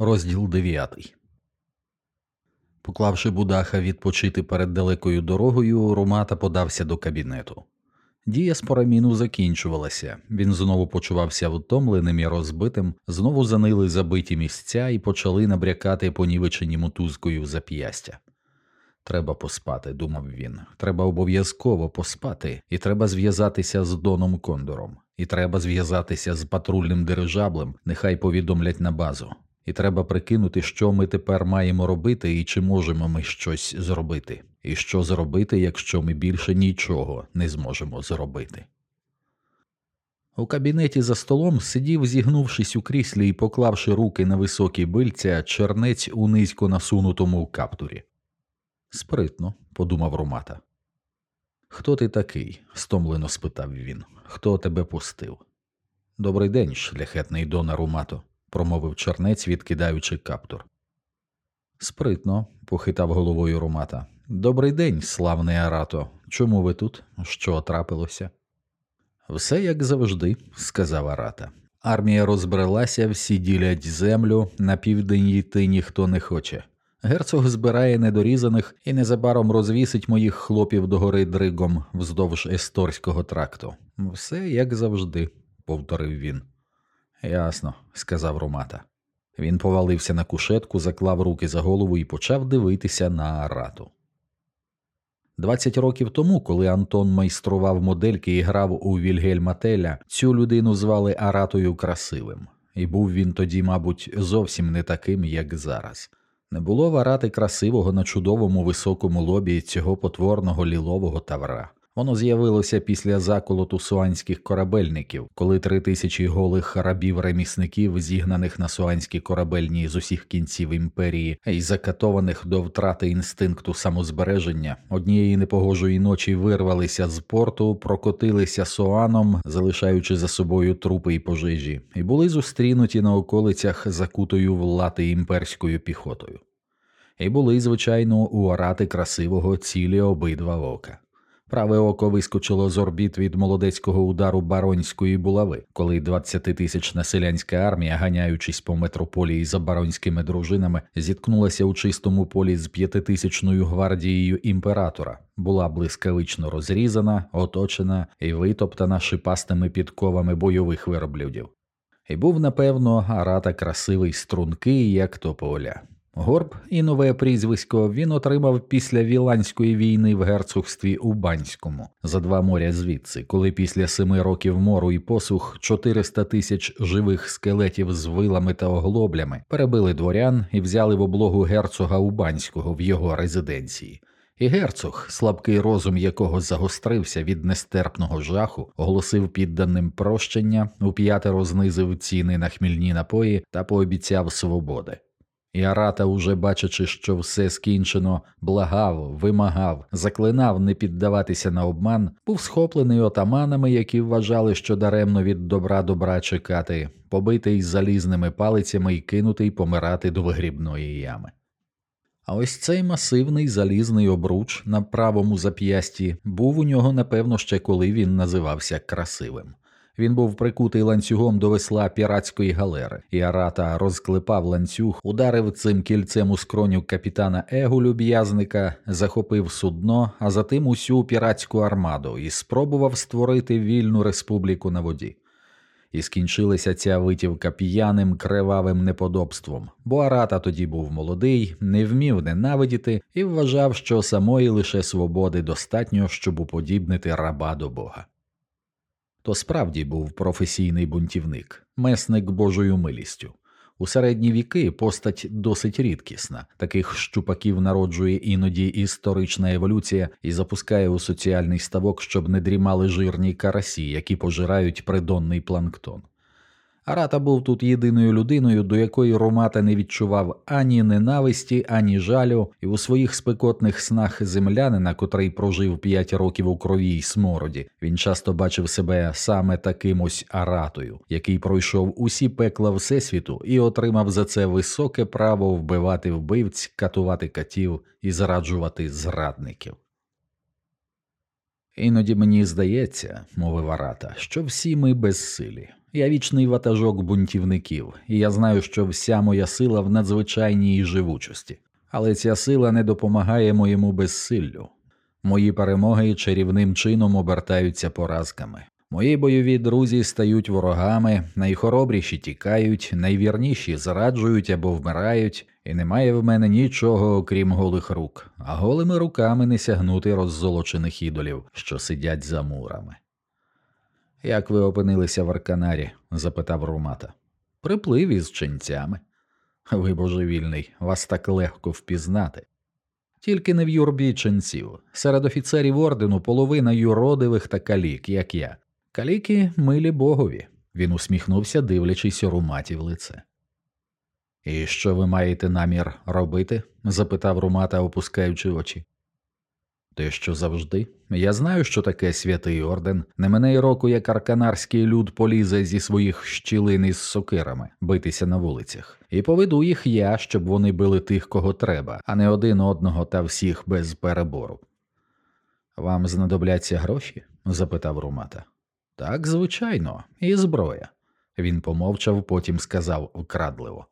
Розділ 9 Поклавши Будаха відпочити перед далекою дорогою, Румата подався до кабінету. Дія з пораміну закінчувалася, він знову почувався втомленим і розбитим, знову занили забиті місця і почали набрякати понівечені мотузкою зап'ястя. Треба поспати, думав він. Треба обов'язково поспати, і треба зв'язатися з Доном Кондором, і треба зв'язатися з патрульним дирижаблем, нехай повідомлять на базу. І треба прикинути, що ми тепер маємо робити і чи можемо ми щось зробити, і що зробити, якщо ми більше нічого не зможемо зробити. У кабінеті за столом сидів, зігнувшись у кріслі і поклавши руки на високі бильця, чернець у низько насунутому каптурі. Спритно, подумав Ромата. Хто ти такий? стомлено спитав він. Хто тебе пустив? Добрий день, шляхетний Дона Румато, промовив чернець, відкидаючи каптур. Спритно, похитав головою Румата. Добрий день, славний Арато. Чому ви тут? Що трапилося? Все як завжди, сказав Арата. Армія розбрелася, всі ділять землю, на південь йти ніхто не хоче. Герцог збирає недорізаних і незабаром розвісить моїх хлопів догори дригом вздовж есторського тракту. Все як завжди, повторив він. Ясно, сказав Ромата. Він повалився на кушетку, заклав руки за голову і почав дивитися на арату. Двадцять років тому, коли Антон майстрував модельки і грав у Вільгельма Теля, цю людину звали Аратою Красивим, і був він тоді, мабуть, зовсім не таким, як зараз. Не було варати красивого на чудовому високому лобі цього потворного лілового тавра. Воно з'явилося після заколоту суанських корабельників, коли три тисячі голих рабів-ремісників, зігнаних на суанські корабельні з усіх кінців імперії і закатованих до втрати інстинкту самозбереження, однієї непогожої ночі вирвалися з порту, прокотилися суаном, залишаючи за собою трупи і пожежі, і були зустрінуті на околицях закутою в імперською піхотою. І були, звичайно, у орати красивого цілі обидва ока. Праве око вискочило з орбіт від молодецького удару баронської булави, коли 20-тисячна селянська армія, ганяючись по метрополії за баронськими дружинами, зіткнулася у чистому полі з п'ятитисячною гвардією імператора, була блискавично розрізана, оточена і витоптана шипастими підковами бойових верблюдів. І був, напевно, арата красивий стрункий, як тополя. Горб і нове прізвисько він отримав після Віланської війни в герцогстві Убанському за два моря звідси, коли після семи років мору і посух 400 тисяч живих скелетів з вилами та оглоблями перебили дворян і взяли в облогу герцога Убанського в його резиденції. І герцог, слабкий розум якого загострився від нестерпного жаху, оголосив підданим прощення, уп'ятеро знизив ціни на хмільні напої та пообіцяв свободи. І Арата, уже бачачи, що все скінчено, благав, вимагав, заклинав не піддаватися на обман, був схоплений отаманами, які вважали, що даремно від добра добра чекати, побитий залізними палицями і кинутий помирати до вигрібної ями. А ось цей масивний залізний обруч на правому зап'ясті був у нього, напевно, ще коли він називався красивим. Він був прикутий ланцюгом до весла піратської галери, і Арата розклепав ланцюг, ударив цим кільцем у скроню капітана Егу люб'язника, захопив судно, а затим усю піратську армаду і спробував створити вільну республіку на воді. І скінчилася ця витівка п'яним кривавим неподобством, бо Арата тоді був молодий, не вмів ненавидіти і вважав, що самої лише свободи достатньо, щоб уподібнити раба до Бога то справді був професійний бунтівник, месник Божою милістю. У середні віки постать досить рідкісна, таких щупаків народжує іноді історична еволюція і запускає у соціальний ставок, щоб не дрімали жирні карасі, які пожирають придонний планктон. Арата був тут єдиною людиною, до якої Ромата не відчував ані ненависті, ані жалю, і у своїх спекотних снах землянина, котрий прожив п'ять років у крові й смороді, він часто бачив себе саме таким ось аратою, який пройшов усі пекла Всесвіту і отримав за це високе право вбивати вбивць, катувати катів і зраджувати зрадників. Іноді мені здається, мовив Арата, що всі ми безсилі Я вічний ватажок бунтівників, і я знаю, що вся моя сила в надзвичайній живучості, але ця сила не допомагає моєму безсиллю. Мої перемоги чарівним чином обертаються поразками. Мої бойові друзі стають ворогами, найхоробріші тікають, найвірніші зраджують або вмирають, і немає в мене нічого, окрім голих рук, а голими руками не сягнути роззолочених ідолів, що сидять за мурами. Як ви опинилися в Арканарі? запитав Румата. Приплив із ченцями. Ви божевільний, вас так легко впізнати. Тільки не в юрбі ченців. Серед офіцерів ордену половина юродивих та калік, як я. Каліки милі богові. Він усміхнувся, дивлячись Руматі в лице. І що ви маєте намір робити? запитав Румата, опускаючи очі. Те, що завжди. Я знаю, що таке святий орден. Не мине й року, як арканарський люд полізе зі своїх щілин із сокирами битися на вулицях, і поведу їх я, щоб вони били тих, кого треба, а не один одного та всіх без перебору. Вам знадобляться гроші? запитав Румата. Так, звичайно, і зброя. Він помовчав, потім сказав вкрадливо.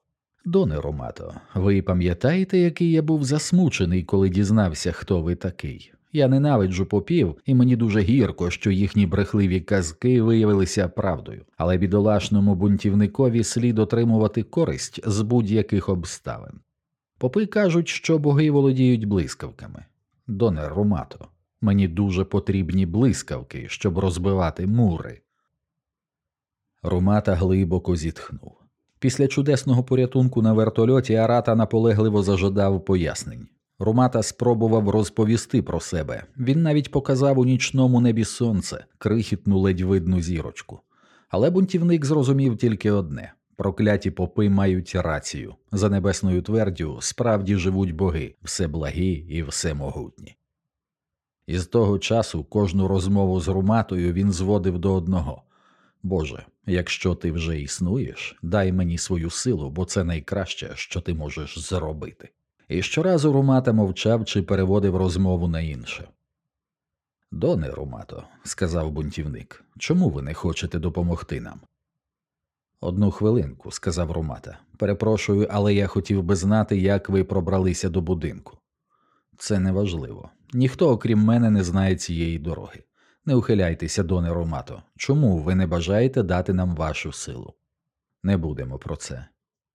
Доне Ромато, ви пам'ятаєте, який я був засмучений, коли дізнався, хто ви такий? Я ненавиджу попів, і мені дуже гірко, що їхні брехливі казки виявилися правдою, але бідолашному бунтівникові слід отримувати користь з будь-яких обставин. Попи кажуть, що боги володіють блискавками. Доне Румато, мені дуже потрібні блискавки, щоб розбивати мури. Румата глибоко зітхнув. Після чудесного порятунку на вертольоті Арата наполегливо зажадав пояснень. Румата спробував розповісти про себе. Він навіть показав у нічному небі сонце, крихітну ледь видну зірочку. Але бунтівник зрозумів тільки одне прокляті попи мають рацію. За небесною твердю справді живуть боги, все благі і всемогутні. І з того часу кожну розмову з Руматою він зводив до одного Боже, якщо ти вже існуєш, дай мені свою силу, бо це найкраще, що ти можеш зробити. І щоразу Румата мовчав чи переводив розмову на інше. Доне Румато, сказав бунтівник, чому ви не хочете допомогти нам? Одну хвилинку, сказав Румата. Перепрошую, але я хотів би знати, як ви пробралися до будинку. Це неважливо. Ніхто, окрім мене, не знає цієї дороги. Не ухиляйтеся, доне Ромато. Чому ви не бажаєте дати нам вашу силу? Не будемо про це.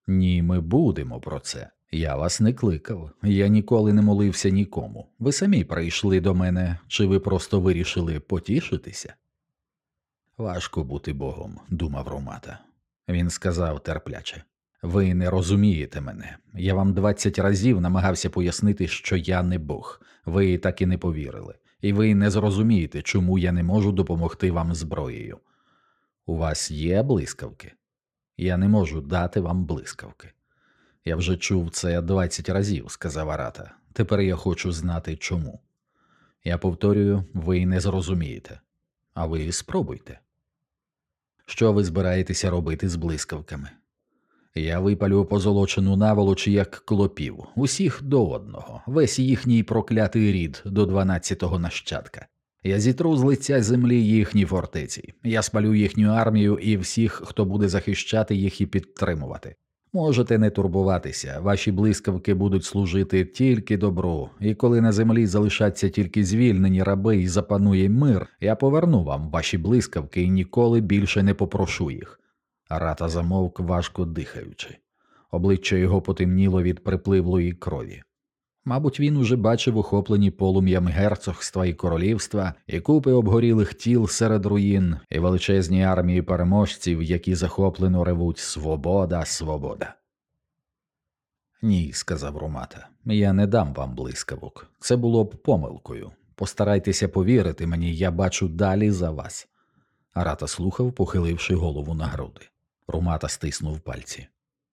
Ні, ми будемо про це. Я вас не кликав, я ніколи не молився нікому. Ви самі прийшли до мене, чи ви просто вирішили потішитися? Важко бути богом, думав Ромата. Він сказав терпляче. Ви не розумієте мене. Я вам двадцять разів намагався пояснити, що я не Бог. Ви так і не повірили, і ви не зрозумієте, чому я не можу допомогти вам зброєю. У вас є блискавки? Я не можу дати вам блискавки. Я вже чув це двадцять разів, сказав Арата. Тепер я хочу знати чому. Я повторюю, ви не зрозумієте, а ви спробуйте. Що ви збираєтеся робити з блискавками? Я випалю позолочену наволоч як клопів, усіх до одного, весь їхній проклятий рід до дванадцятого нащадка. Я зітру з лиця землі їхні фортеці, я спалю їхню армію і всіх, хто буде захищати їх і підтримувати. Можете не турбуватися, ваші блискавки будуть служити тільки добру, і коли на землі залишаться тільки звільнені раби і запанує мир, я поверну вам ваші блискавки і ніколи більше не попрошу їх. Рата замовк, важко дихаючи. Обличчя його потемніло від припливлої крові. Мабуть, він уже бачив охоплені полум'ям герцогства і королівства, і купи обгорілих тіл серед руїн, і величезні армії переможців, які захоплено ревуть Свобода, свобода. Ні, сказав Ромата, я не дам вам блискавок. Це було б помилкою. Постарайтеся повірити мені, я бачу далі за вас. Арата слухав, похиливши голову на груди. Румата стиснув пальці.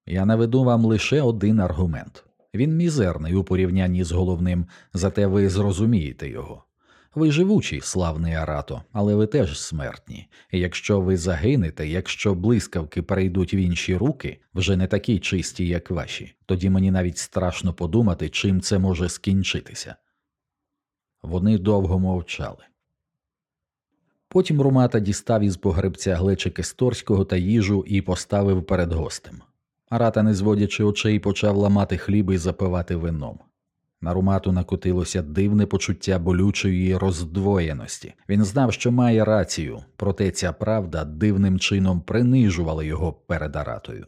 Я наведу вам лише один аргумент. Він мізерний у порівнянні з головним, зате ви зрозумієте його. Ви живучий, славний Арато, але ви теж смертні. І якщо ви загинете, якщо блискавки перейдуть в інші руки, вже не такі чисті, як ваші, тоді мені навіть страшно подумати, чим це може скінчитися. Вони довго мовчали. Потім Румата дістав із погребця глечики сторського та їжу і поставив перед гостем. Арата, не зводячи очей, почав ламати хліб і запивати вином. На Румату накотилося дивне почуття болючої роздвоєності. Він знав, що має рацію, проте ця правда дивним чином принижувала його перед Аратою.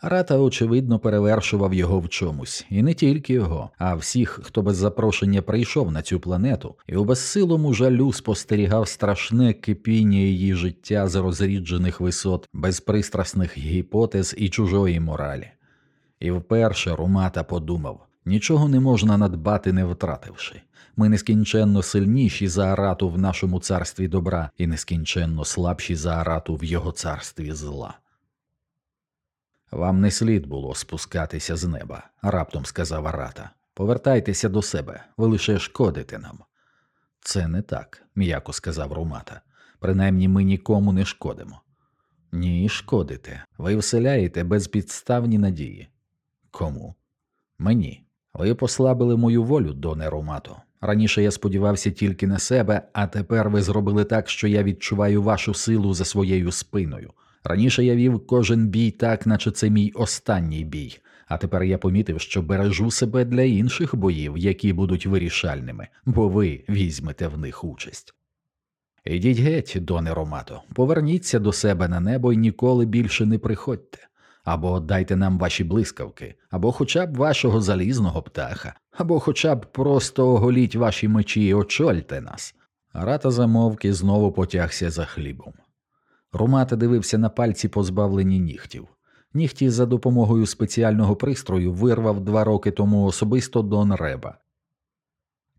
Арата, очевидно, перевершував його в чомусь, і не тільки його, а всіх, хто без запрошення прийшов на цю планету, і у безсилому жалю спостерігав страшне кипіння її життя з розріджених висот, безпристрасних гіпотез і чужої моралі. І вперше Румата подумав нічого не можна надбати, не втративши. Ми нескінченно сильніші за арату в нашому царстві добра і нескінченно слабші за арату в його царстві зла. Вам не слід було спускатися з неба, раптом сказав Арата. Повертайтеся до себе, ви лише шкодите нам. Це не так, м'яко сказав Румата. Принаймні ми нікому не шкодимо. Ні, шкодите. Ви вселяєте безпідставні надії. Кому? Мені. Ви послабили мою волю, доне Румато. Раніше я сподівався тільки на себе, а тепер ви зробили так, що я відчуваю вашу силу за своєю спиною. Раніше я вів кожен бій так, наче це мій останній бій, а тепер я помітив, що бережу себе для інших боїв, які будуть вирішальними, бо ви візьмете в них участь. Ідіть геть, доне Ромато, поверніться до себе на небо і ніколи більше не приходьте, або дайте нам ваші блискавки, або хоча б вашого залізного птаха, або хоча б просто оголіть ваші мечі і очольте нас. Рата замовк і знову потягся за хлібом. Румата дивився на пальці, позбавлені нігтів. Нігті за допомогою спеціального пристрою вирвав два роки тому особисто Дон Реба.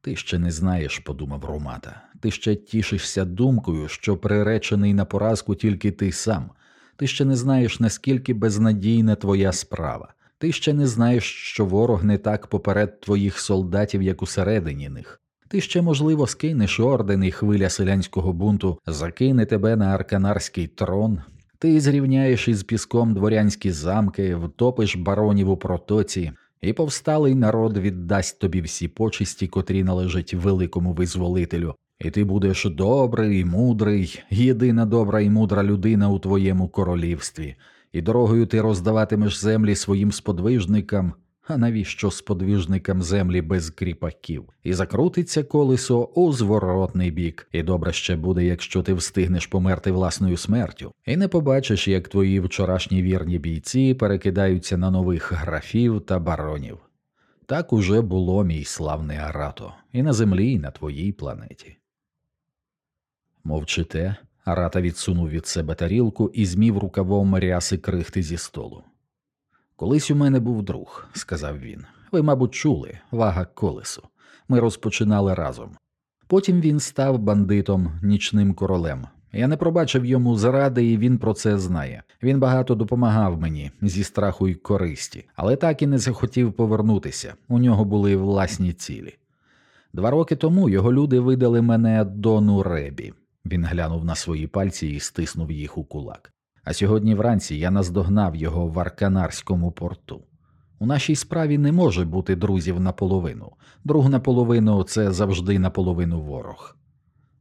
Ти ще не знаєш, подумав Румата, ти ще тішишся думкою, що приречений на поразку тільки ти сам. Ти ще не знаєш, наскільки безнадійна твоя справа. Ти ще не знаєш, що ворог не так поперед твоїх солдатів, як усередині них. Ти ще, можливо, скинеш орден і хвиля селянського бунту, закине тебе на арканарський трон. Ти зрівняєш із піском дворянські замки, втопиш баронів у протоці, і повсталий народ віддасть тобі всі почесті, котрі належать великому визволителю, і ти будеш добрий і мудрий, єдина добра і мудра людина у твоєму королівстві, і дорогою ти роздаватимеш землі своїм сподвижникам, а навіщо сподвижникам землі без кріпаків, і закрутиться колесо у зворотний бік, і добре ще буде, якщо ти встигнеш померти власною смертю, і не побачиш, як твої вчорашні вірні бійці перекидаються на нових графів та баронів. Так уже було, мій славний Арато, і на землі, і на твоїй планеті. Мовчите, Арата відсунув від себе тарілку і змів рукавом ряси крихти зі столу. Колись у мене був друг, сказав він. Ви, мабуть, чули, вага колесу. Ми розпочинали разом. Потім він став бандитом, нічним королем. Я не пробачив йому зради, і він про це знає. Він багато допомагав мені зі страху й користі, але так і не захотів повернутися. У нього були власні цілі. Два роки тому його люди видали мене дону Ребі. Він глянув на свої пальці і стиснув їх у кулак. А сьогодні вранці я наздогнав його в Арканарському порту. У нашій справі не може бути друзів наполовину, друг наполовину це завжди наполовину ворог.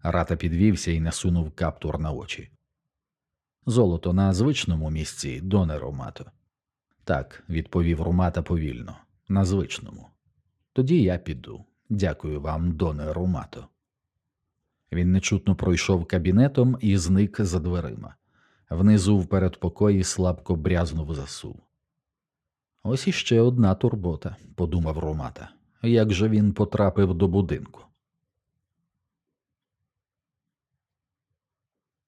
Рата підвівся і насунув каптур на очі. Золото на звичному місці, доне Ромато. Так, відповів Румата повільно, на звичному. Тоді я піду. Дякую вам, доне Румато. Він нечутно пройшов кабінетом і зник за дверима. Внизу в передпокої слабко брязнув засув. Ось іще одна турбота, подумав Ромата. Як же він потрапив до будинку?